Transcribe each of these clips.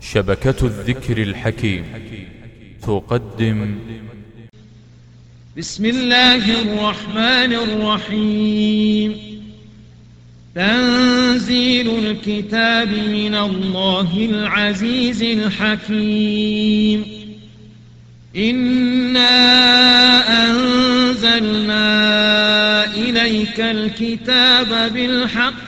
شبكة الذكر الحكيم. تقدم. بسم الله الرحمن الرحيم. تنزيل الكتاب من الله العزيز الحكيم. إنا أنزلنا إليك الكتاب بالحق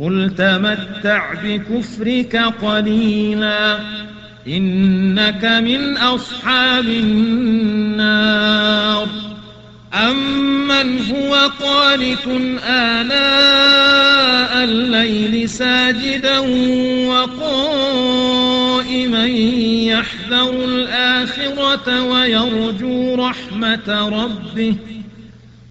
قل تمتع بكفرك قليلا إنك من أصحاب النار أمن هو قانت آناء الليل ساجدا وقائما يحذر الآخرة ويرجو رحمة ربه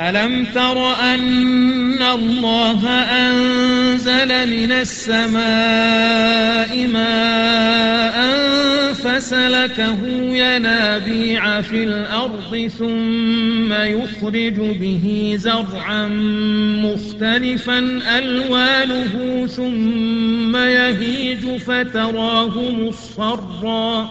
ألم تر أن الله أنزل من السماء ماء فسلكه ينابيع في الأرض ثم يخرج به زرعا مختلفا ألوانه ثم يهيج فتراه مصفرا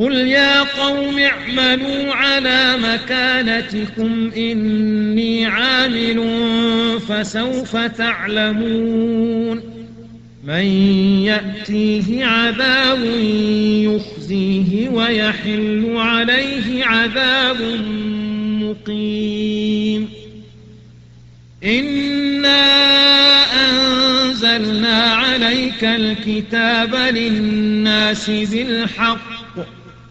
قل يا قوم اعملوا على مكانتكم إني عامل فسوف تعلمون من يأتيه عذاب يخزيه ويحل عليه عذاب مقيم إنا أنزلنا عليك الكتاب للناس بالحق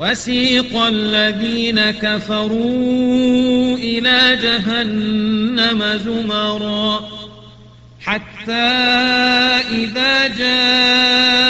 وسيق الذين كفروا إلى جهنم زمرا حتى إذا جاءوها